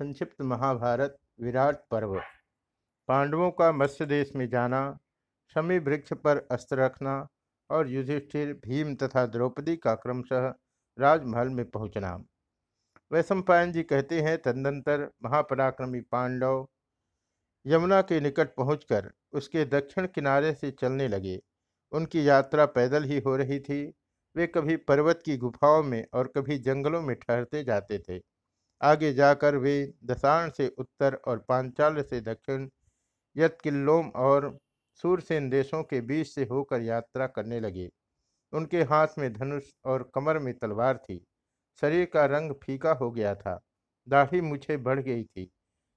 संक्षिप्त महाभारत विराट पर्व। पांडवों का मत्स्य देश में जाना, शमी वृक्ष पर अस्त्र रखना और युधिष्ठिर भीम तथा द्रौपदी का क्रमशः राजमहल में पहुँचना। वैशंपायन जी कहते हैं, तदनंतर महापराक्रमी पांडव यमुना के निकट पहुंचकर उसके दक्षिण किनारे से चलने लगे। उनकी यात्रा पैदल ही हो रही थी। वे कभी पर्वत की गुफाओं में और कभी जंगलों में ठहरते जाते थे। आगे जाकर वे दसाण से उत्तर और पांचाल से दक्षिण यत्किल्लोम और सूरसेन देशों के बीच से होकर यात्रा करने लगे। उनके हाथ में धनुष और कमर में तलवार थी। शरीर का रंग फीका हो गया था। दाढ़ी मुझे बढ़ गई थी।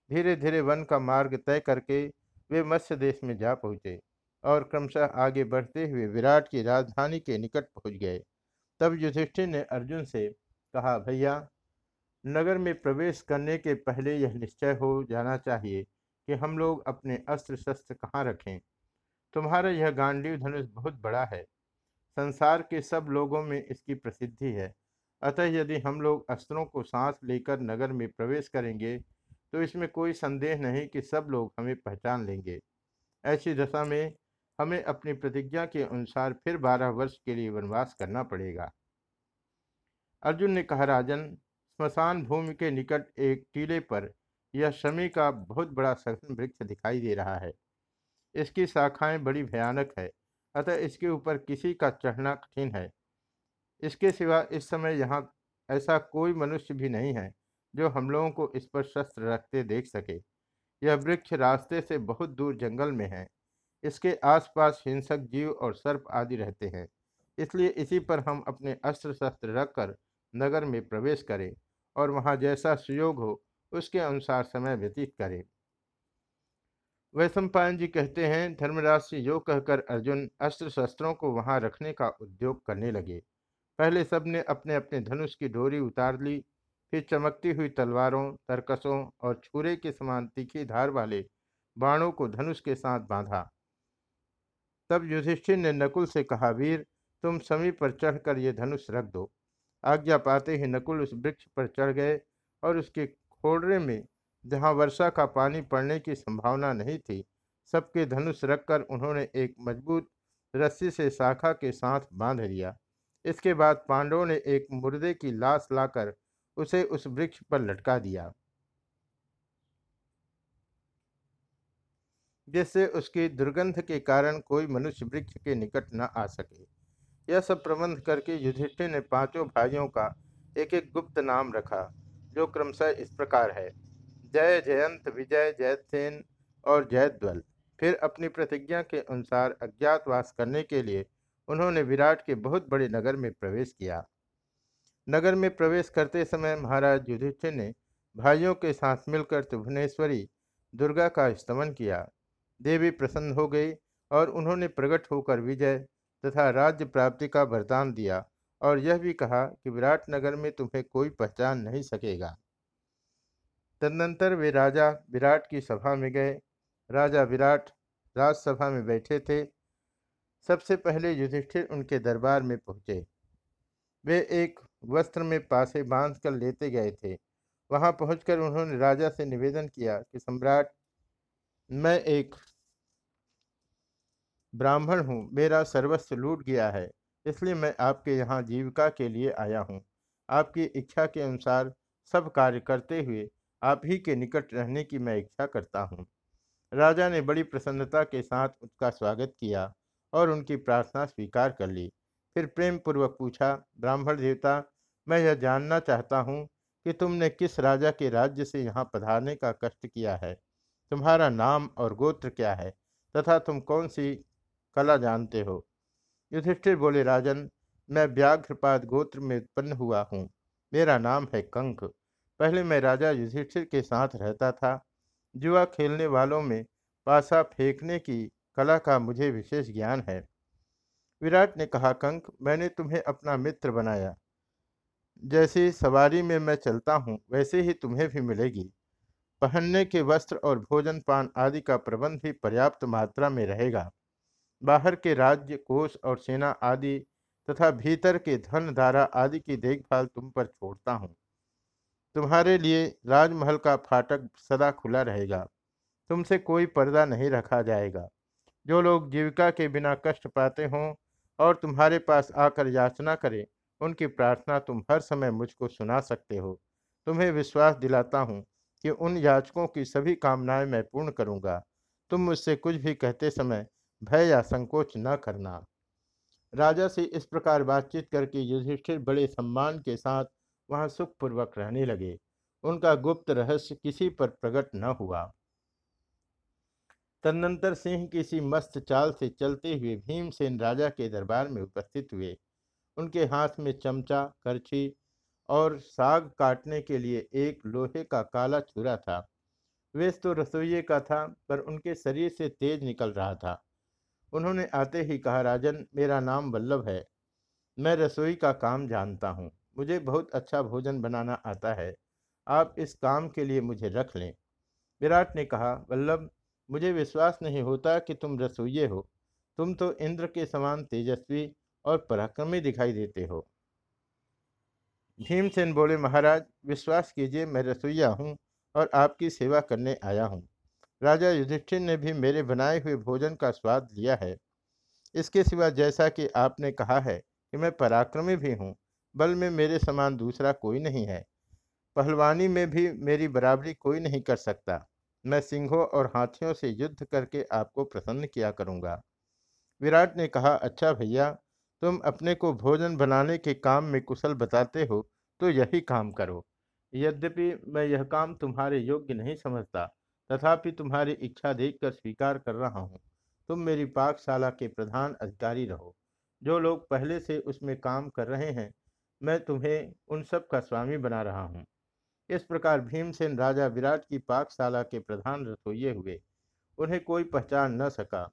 धीरे धीरे वन का मार्ग तय करके वे मत्स्य देश में जा पहुँचे और क्रमशः आगे बढ़ते हुए विराट की राजधानी के निकट पहुँच गए। तब युधिष्ठिर ने अर्जुन से कहा, भैया नगर में प्रवेश करने के पहले यह निश्चय हो जाना चाहिए कि हम लोग अपने अस्त्र शस्त्र कहाँ रखें। तुम्हारा यह गांडीव धनुष बहुत बड़ा है। संसार के सब लोगों में इसकी प्रसिद्धि है। अतः यदि हम लोग अस्त्रों को सांस लेकर नगर में प्रवेश करेंगे तो इसमें कोई संदेह नहीं कि सब लोग हमें पहचान लेंगे। ऐसी दशा में हमें अपनी प्रतिज्ञा के अनुसार फिर बारह वर्ष के लिए वनवास करना पड़ेगा। अर्जुन ने कहा, राजन स्मशान भूमि के निकट एक टीले पर यह शमी का बहुत बड़ा सघन वृक्ष दिखाई दे रहा है। इसकी शाखाएँ बड़ी भयानक है, अतः इसके ऊपर किसी का चढ़ना कठिन है। इसके सिवा इस समय यहाँ ऐसा कोई मनुष्य भी नहीं है जो हम लोगों को इस पर शस्त्र रखते देख सके। यह वृक्ष रास्ते से बहुत दूर जंगल में है। इसके आसपास हिंसक जीव और सर्प आदि रहते हैं, इसलिए इसी पर हम अपने अस्त्र शस्त्र रखकर नगर में प्रवेश करें। और वहाँ जैसा सुयोग हो, उसके अनुसार समय व्यतीत करें। वैशंपायन जी कहते हैं धर्मराज से यो कहकर अर्जुन अस्त्र शस्त्रों को वहाँ रखने का उद्योग करने लगे। पहले सबने अपने अपने धनुष की डोरी उतार ली, फिर चमकती हुई तलवारों, तरकसों और छुरे के समान तीखी धार वाले बाणों को धनुष के साथ बांधा। तब युधिष्ठिर ने नकुल से कहा, वीर, तुम समीप पर चढ़कर ये धनुष रख दो। आज्ञा पाते ही नकुल उस वृक्ष पर चढ़ गए और उसके खोड़े में, जहाँ वर्षा का पानी पड़ने की संभावना नहीं थी, सबके धनुष रखकर उन्होंने एक मज़बूत रस्सी से शाखा के साथ बाँध लिया। इसके बाद पांडवों ने एक मुर्दे की लाश लाकर उसे उस वृक्ष पर लटका दिया। जिससे उसकी दुर्गंध के कारण कोई मनुष्य वृक्ष के निकट न आ सके। यह सब प्रबंध करके युधिष्ठिर ने पाँचों भाइयों का एक एक गुप्त नाम रखा, जो क्रमशः इस प्रकार है। जय जयंत, विजय जयसेन और जयद्वल फिर अपनी प्रतिज्ञा के अनुसार अज्ञातवास करने के लिए उन्होंने विराट के बहुत बड़े नगर में प्रवेश किया। नगर में प्रवेश करते समय महाराज युधिष्ठिर ने भाइयों के साथ मिलकर त्रिभुवनेश्वरी दुर्गा का स्तमन किया। देवी प्रसन्न हो गई और उन्होंने प्रकट होकर विजय तथा राज्य प्राप्ति का वरदान दिया और यह भी कहा कि विराट नगर में तुम्हें कोई पहचान नहीं सकेगा। तदनंतर वे राजा विराट की सभा में गए। राजा विराट राजसभा में बैठे थे। सबसे पहले युधिष्ठिर उनके दरबार में पहुँचे। वे एक वस्त्र में पासे बाँध कर लेते गए थे। वहाँ पहुंचकर उन्होंने राजा से निवेदन किया कि सम्राट, मैं एक ब्राह्मण हूँ, मेरा सर्वस्व लूट गया है, इसलिए मैं आपके यहाँ जीविका के लिए आया हूँ। आपकी इच्छा के अनुसार सब कार्य करते हुए आप ही के निकट रहने की मैं इच्छा करता हूँ। राजा ने बड़ी प्रसन्नता के साथ उसका स्वागत किया और उनकी प्रार्थना स्वीकार कर ली। फिर प्रेम पूर्वक पूछा, ब्राह्मण देवता, मैं यह जानना चाहता हूँ कि तुमने किस राजा के राज्य से यहाँ पधारने का कष्ट किया है? तुम्हारा नाम और गोत्र क्या है? तथा तुम कौन सी कला जानते हो। युधिष्ठिर बोले, राजन, मैं व्याघ्रपाद गोत्र में उत्पन्न हुआ हूँ। मेरा नाम है कंक। पहले मैं राजा युधिष्ठिर के साथ रहता था। जुआ खेलने वालों में पासा फेंकने की कला का मुझे विशेष ज्ञान है। विराट ने कहा, कंक, मैंने तुम्हें अपना मित्र बनाया। जैसी सवारी में मैं चलता हूँ, वैसे ही तुम्हें भी मिलेगी। पहनने के वस्त्र और भोजन पान आदि का प्रबंध भी पर्याप्त मात्रा में रहेगा। बाहर के राज्य, कोष और सेना आदि तथा भीतर के धन धारा आदि की देखभाल तुम पर छोड़ता हूँ। तुम्हारे लिए राजमहल का फाटक सदा खुला रहेगा। तुमसे कोई पर्दा नहीं रखा जाएगा। जो लोग जीविका के बिना कष्ट पाते हों और तुम्हारे पास आकर याचना करें, उनकी प्रार्थना तुम हर समय मुझको सुना सकते हो। तुम्हें विश्वास दिलाता हूँ कि उन याचकों की सभी कामनाएँ मैं पूर्ण करूँगा। तुम मुझसे कुछ भी कहते समय भय या संकोच न करना। राजा से इस प्रकार बातचीत करके युधिष्ठिर बड़े सम्मान के साथ वहाँ सुखपूर्वक रहने लगे। उनका गुप्त रहस्य किसी पर प्रकट न हुआ। तदनंतर सिंह किसी मस्त चाल से चलते हुए भीमसेन राजा के दरबार में उपस्थित हुए। उनके हाथ में चमचा, करछी और साग काटने के लिए एक लोहे का काला छुरा था। वेश तो रसोइये का था, पर उनके शरीर से तेज निकल रहा था। उन्होंने आते ही कहा, राजन, मेरा नाम वल्लभ है। मैं रसोई का काम जानता हूँ। मुझे बहुत अच्छा भोजन बनाना आता है। आप इस काम के लिए मुझे रख लें। विराट ने कहा, वल्लभ, मुझे विश्वास नहीं होता कि तुम रसोइये हो। तुम तो इंद्र के समान तेजस्वी और पराक्रमी दिखाई देते हो। भीमसेन बोले, महाराज, विश्वास कीजिए, मैं रसोईया हूँ और आपकी सेवा करने आया हूँ। राजा युधिष्ठिर ने भी मेरे बनाए हुए भोजन का स्वाद लिया है। इसके सिवा जैसा कि आपने कहा है कि मैं पराक्रमी भी हूँ, बल में मेरे समान दूसरा कोई नहीं है। पहलवानी में भी मेरी बराबरी कोई नहीं कर सकता। मैं सिंहों और हाथियों से युद्ध करके आपको प्रसन्न किया करूँगा। विराट ने कहा अच्छा भैया, तुम अपने को भोजन बनाने के काम में कुशल बताते हो तो यही काम करो। यद्यपि मैं यह काम तुम्हारे योग्य नहीं समझता तथापि तुम्हारी इच्छा देखकर स्वीकार कर रहा हूँ। तुम मेरी पाकशाला के प्रधान अधिकारी रहो। जो लोग पहले से उसमें काम कर रहे हैं, मैं तुम्हें उन सब का स्वामी बना रहा हूँ। इस प्रकार भीमसेन राजा विराट की पाकशाला के प्रधान रसोइये हुए। उन्हें कोई पहचान न सका।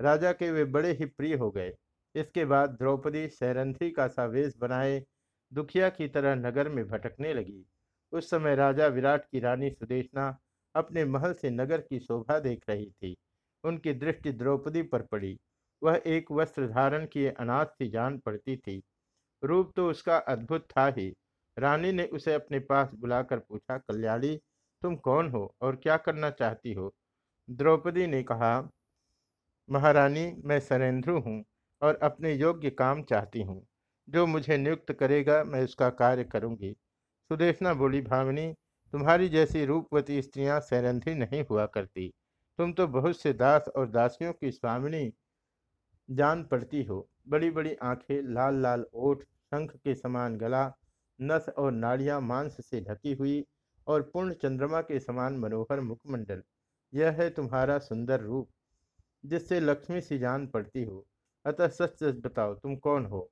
राजा के वे बड़े ही प्रिय हो गए। इसके बाद द्रौपदी सैरंथी का सा वेश बनाए, दुखिया की तरह नगर में भटकने लगी। उस समय राजा विराट की रानी सुदेशना अपने महल से नगर की शोभा देख रही थी। उनकी दृष्टि द्रौपदी पर पड़ी। वह एक वस्त्र धारण किए अनाथ सी जान पड़ती थी। रूप तो उसका अद्भुत था ही। रानी ने उसे अपने पास बुलाकर पूछा, कल्याणी, तुम कौन हो और क्या करना चाहती हो? द्रौपदी ने कहा, महारानी, मैं सरेंद्रु हूँ और अपने योग्य काम चाहती हूँ। जो मुझे नियुक्त करेगा, मैं उसका कार्य करूँगी। सुदेशना बोली भावनी तुम्हारी जैसी रूपवती स्त्रियाँ सैरंधी नहीं हुआ करती। तुम तो बहुत से दास और दासियों की स्वामिनी जान पड़ती हो। बड़ी बड़ी आँखें लाल लाल ओठ, शंख के समान गला, नस और नाड़ियाँ मांस से ढकी हुई और पूर्ण चंद्रमा के समान मनोहर मुखमंडल। यह है तुम्हारा सुंदर रूप, जिससे लक्ष्मी सी जान पड़ती हो। अतः सच सच बताओ, तुम कौन हो?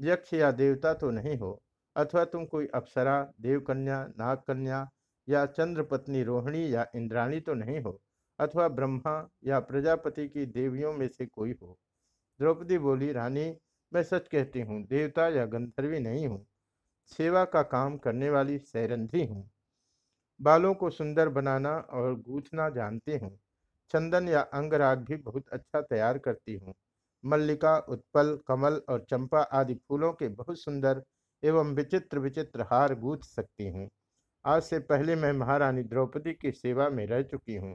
यक्ष या देवता तो नहीं हो। अथवा तुम कोई अप्सरा, देवकन्या, नागकन्या या चंद्रपत्नी रोहिणी या इंद्राणी तो नहीं हो, अथवा ब्रह्मा या प्रजापति की देवियों में से कोई हो। द्रौपदी बोली, रानी, मैं सच कहती हूँ, देवता या गंधर्वी नहीं हूँ। सेवा का काम करने वाली सैरंधी हूँ। बालों को सुंदर बनाना और गूंथना जानती हूँ। चंदन या अंगराग भी बहुत अच्छा तैयार करती हूँ। मल्लिका, उत्पल, कमल और चंपा आदि फूलों के बहुत सुंदर एवं विचित्र विचित्र हार गूंथ सकती हूँ। आज से पहले मैं महारानी द्रौपदी की सेवा में रह चुकी हूँ।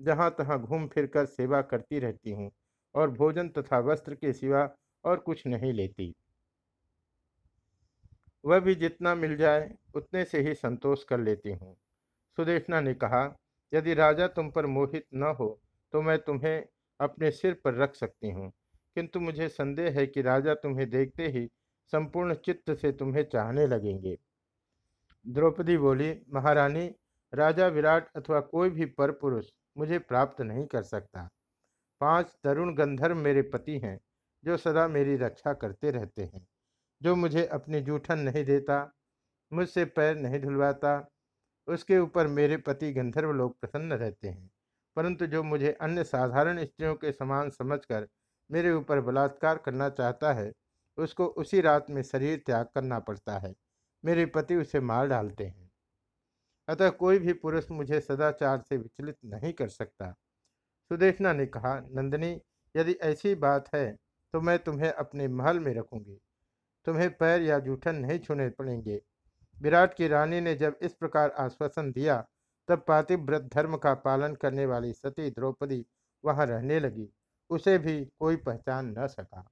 जहाँ तहाँ घूम फिर कर सेवा करती रहती हूँ और भोजन तथा वस्त्र के सिवा और कुछ नहीं लेती। वह भी जितना मिल जाए, उतने से ही संतोष कर लेती हूँ। सुदेशना ने कहा, यदि राजा तुम पर मोहित न हो तो मैं तुम्हें अपने सिर पर रख सकती हूँ। किंतु मुझे संदेह है कि राजा तुम्हें देखते ही संपूर्ण चित्त से तुम्हें चाहने लगेंगे। द्रौपदी बोली, महारानी, राजा विराट अथवा कोई भी पर पुरुष मुझे प्राप्त नहीं कर सकता। पाँच तरुण गंधर्व मेरे पति हैं, जो सदा मेरी रक्षा करते रहते हैं। जो मुझे अपनी जूठन नहीं देता, मुझसे पैर नहीं धुलवाता, उसके ऊपर मेरे पति गंधर्व लोग प्रसन्न रहते हैं। परंतु जो मुझे अन्य साधारण स्त्रियों के समान समझकर मेरे ऊपर बलात्कार करना चाहता है उसको उसी रात में शरीर त्याग करना पड़ता है। मेरे पति उसे मार डालते हैं। अतः कोई भी पुरुष मुझे सदाचार से विचलित नहीं कर सकता। सुदेशना ने कहा, नंदिनी, यदि ऐसी बात है तो मैं तुम्हें अपने महल में रखूँगी। तुम्हें पैर या जूठन नहीं छूने पड़ेंगे। विराट की रानी ने जब इस प्रकार आश्वासन दिया, तब पातिव्रत धर्म का पालन करने वाली सती द्रौपदी वहाँ रहने लगी। उसे भी कोई पहचान न सका।